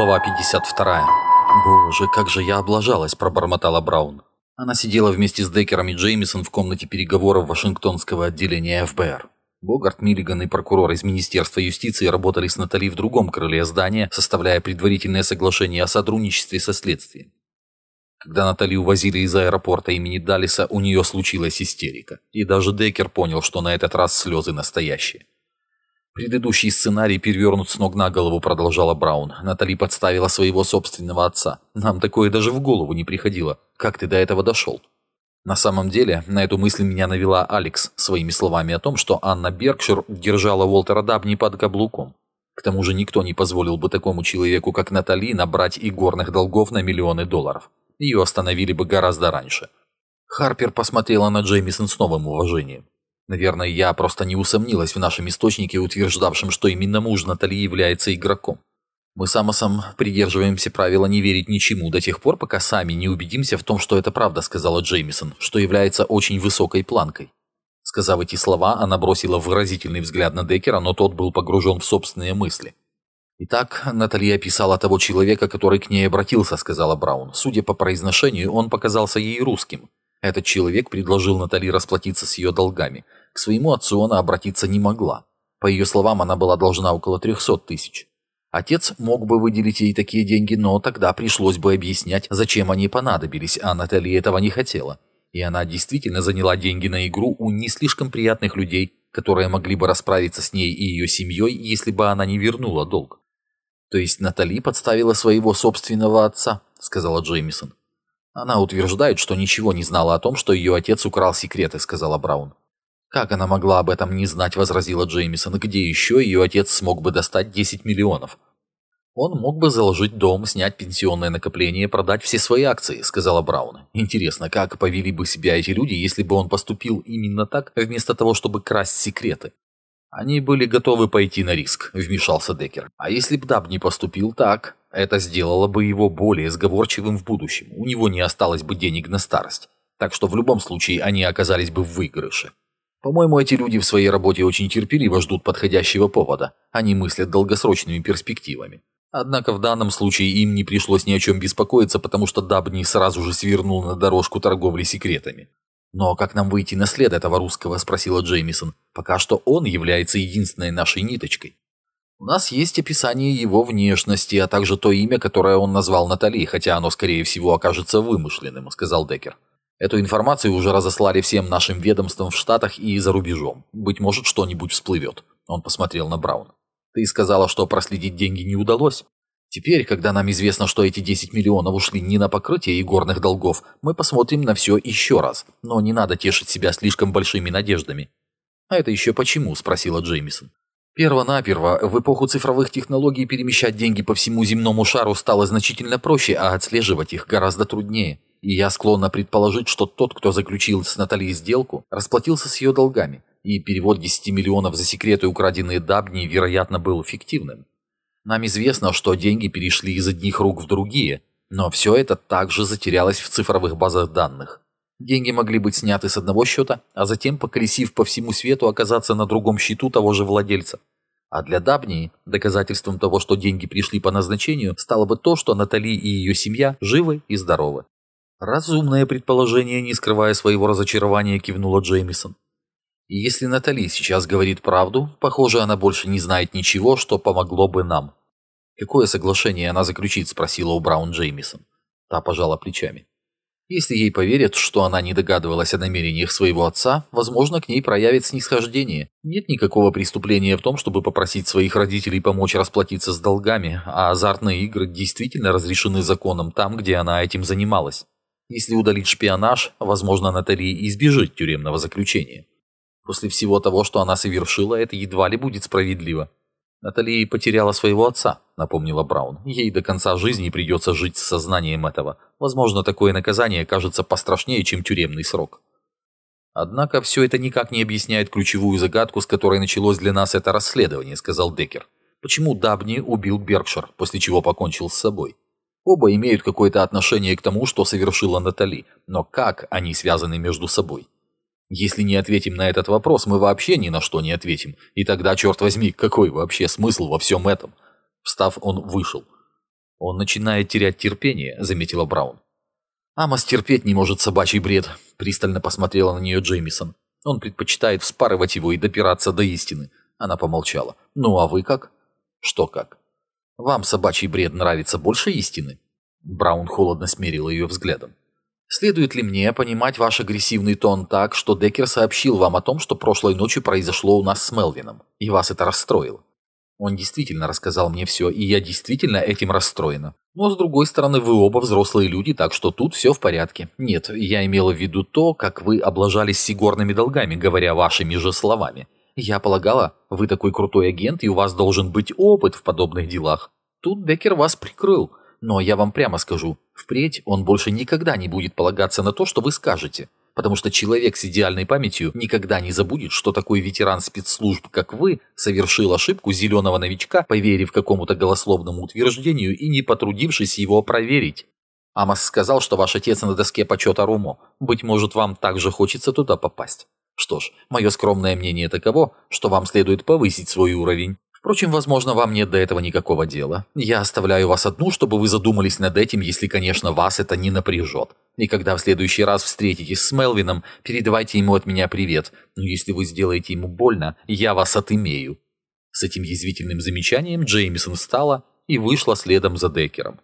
Глава 52. «Боже, как же я облажалась», – пробормотала Браун. Она сидела вместе с Деккером и Джеймисон в комнате переговоров Вашингтонского отделения ФБР. Богарт, Миллиган и прокурор из Министерства юстиции работали с Натали в другом крыле здания, составляя предварительное соглашение о сотрудничестве со следствием. Когда Натали увозили из аэропорта имени Далиса, у нее случилась истерика. И даже Деккер понял, что на этот раз слезы настоящие. Предыдущий сценарий перевернут с ног на голову, продолжала Браун. Натали подставила своего собственного отца. Нам такое даже в голову не приходило. Как ты до этого дошел? На самом деле, на эту мысль меня навела Алекс своими словами о том, что Анна Беркшир держала Уолтера Дабни под каблуком. К тому же никто не позволил бы такому человеку, как Натали, набрать игорных долгов на миллионы долларов. Ее остановили бы гораздо раньше. Харпер посмотрела на Джеймисон с новым уважением. Наверное, я просто не усомнилась в нашем источнике, утверждавшем, что именно муж Натали является игроком. Мы с Амосом придерживаемся правила не верить ничему до тех пор, пока сами не убедимся в том, что это правда, сказала Джеймисон, что является очень высокой планкой. Сказав эти слова, она бросила выразительный взгляд на Деккера, но тот был погружен в собственные мысли. «Итак, Наталья описала того человека, который к ней обратился», — сказала Браун. Судя по произношению, он показался ей русским. Этот человек предложил Натали расплатиться с ее долгами. К своему отцу она обратиться не могла. По ее словам, она была должна около 300 тысяч. Отец мог бы выделить ей такие деньги, но тогда пришлось бы объяснять, зачем они понадобились, а Натали этого не хотела. И она действительно заняла деньги на игру у не слишком приятных людей, которые могли бы расправиться с ней и ее семьей, если бы она не вернула долг. «То есть Натали подставила своего собственного отца», — сказала Джеймисон. «Она утверждает, что ничего не знала о том, что ее отец украл секреты», — сказала Браун. «Как она могла об этом не знать?» – возразила Джеймисон. «Где еще ее отец смог бы достать 10 миллионов?» «Он мог бы заложить дом, снять пенсионное накопление, продать все свои акции», – сказала Браун. «Интересно, как повели бы себя эти люди, если бы он поступил именно так, вместо того, чтобы красть секреты?» «Они были готовы пойти на риск», – вмешался Деккер. «А если б Даб не поступил так, это сделало бы его более сговорчивым в будущем. У него не осталось бы денег на старость. Так что в любом случае они оказались бы в выигрыше». По-моему, эти люди в своей работе очень терпеливо ждут подходящего повода. Они мыслят долгосрочными перспективами. Однако в данном случае им не пришлось ни о чем беспокоиться, потому что Дабни сразу же свернул на дорожку торговли секретами. «Но как нам выйти на след этого русского?» – спросила Джеймисон. «Пока что он является единственной нашей ниточкой». «У нас есть описание его внешности, а также то имя, которое он назвал Натали, хотя оно, скорее всего, окажется вымышленным», – сказал Деккер. Эту информацию уже разослали всем нашим ведомствам в Штатах и за рубежом. Быть может, что-нибудь всплывет. Он посмотрел на Брауна. Ты сказала, что проследить деньги не удалось. Теперь, когда нам известно, что эти 10 миллионов ушли не на покрытие игорных долгов, мы посмотрим на все еще раз. Но не надо тешить себя слишком большими надеждами. «А это еще почему?» – спросила Джеймисон. Перво-наперво, в эпоху цифровых технологий перемещать деньги по всему земному шару стало значительно проще, а отслеживать их гораздо труднее. И я склонна предположить, что тот, кто заключил с Натальей сделку, расплатился с ее долгами, и перевод 10 миллионов за секреты, украденные Дабни, вероятно, был фиктивным. Нам известно, что деньги перешли из одних рук в другие, но все это также затерялось в цифровых базах данных. Деньги могли быть сняты с одного счета, а затем, поколесив по всему свету, оказаться на другом счету того же владельца. А для Дабнии доказательством того, что деньги пришли по назначению, стало бы то, что Натали и ее семья живы и здоровы. «Разумное предположение, не скрывая своего разочарования», — кивнула Джеймисон. «И если Натали сейчас говорит правду, похоже, она больше не знает ничего, что помогло бы нам». «Какое соглашение она заключит?» — спросила у Браун Джеймисон. Та пожала плечами. Если ей поверят, что она не догадывалась о намерениях своего отца, возможно, к ней проявит снисхождение. Нет никакого преступления в том, чтобы попросить своих родителей помочь расплатиться с долгами, а азартные игры действительно разрешены законом там, где она этим занималась. Если удалить шпионаж, возможно, Натали избежит тюремного заключения. После всего того, что она совершила, это едва ли будет справедливо. Натали потеряла своего отца, напомнила Браун. Ей до конца жизни придется жить с сознанием этого. Возможно, такое наказание кажется пострашнее, чем тюремный срок. Однако все это никак не объясняет ключевую загадку, с которой началось для нас это расследование, сказал Деккер. Почему Дабни убил Беркшир, после чего покончил с собой? Оба имеют какое-то отношение к тому, что совершила Натали, но как они связаны между собой? Если не ответим на этот вопрос, мы вообще ни на что не ответим. И тогда, черт возьми, какой вообще смысл во всем этом? Встав, он вышел. «Он начинает терять терпение», — заметила Браун. «Амос терпеть не может собачий бред», — пристально посмотрела на нее Джеймисон. «Он предпочитает вспарывать его и допираться до истины». Она помолчала. «Ну а вы как?» «Что как?» «Вам собачий бред нравится больше истины?» Браун холодно смерил ее взглядом. «Следует ли мне понимать ваш агрессивный тон так, что Деккер сообщил вам о том, что прошлой ночью произошло у нас с Мелвином, и вас это расстроило?» Он действительно рассказал мне все, и я действительно этим расстроена. Но, с другой стороны, вы оба взрослые люди, так что тут все в порядке. Нет, я имела в виду то, как вы облажались сигорными долгами, говоря вашими же словами. Я полагала, вы такой крутой агент, и у вас должен быть опыт в подобных делах. Тут Деккер вас прикрыл. Но я вам прямо скажу, впредь он больше никогда не будет полагаться на то, что вы скажете. Потому что человек с идеальной памятью никогда не забудет, что такой ветеран спецслужб, как вы, совершил ошибку зеленого новичка, поверив какому-то голословному утверждению и не потрудившись его проверить. Амос сказал, что ваш отец на доске почета Румо. Быть может, вам также хочется туда попасть. Что ж, мое скромное мнение таково, что вам следует повысить свой уровень. Впрочем, возможно, вам нет до этого никакого дела. Я оставляю вас одну, чтобы вы задумались над этим, если, конечно, вас это не напряжет. И когда в следующий раз встретитесь с Мелвином, передавайте ему от меня привет. Но если вы сделаете ему больно, я вас отымею». С этим язвительным замечанием Джеймисон встала и вышла следом за Деккером.